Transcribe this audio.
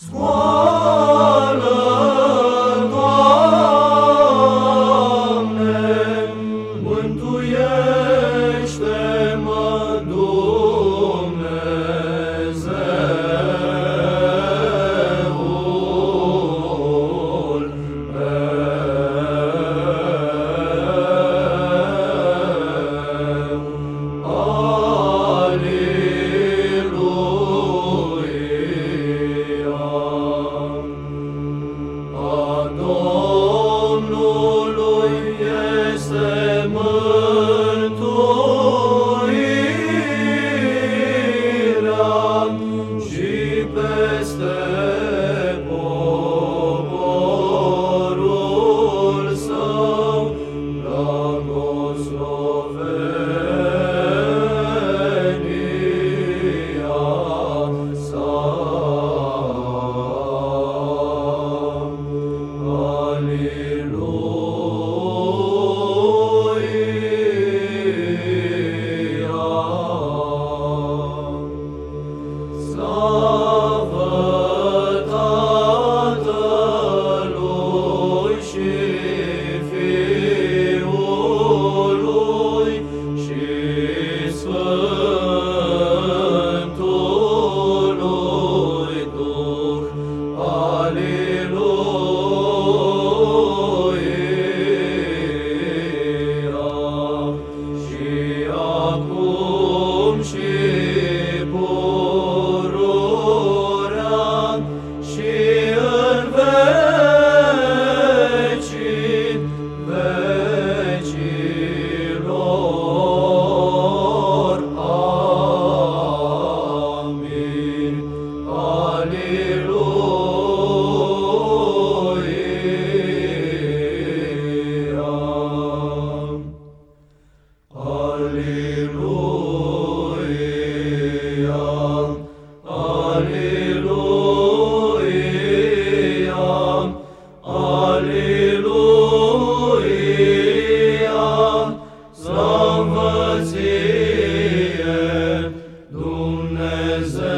Scoală, este mântuirea Slavă vecii ție,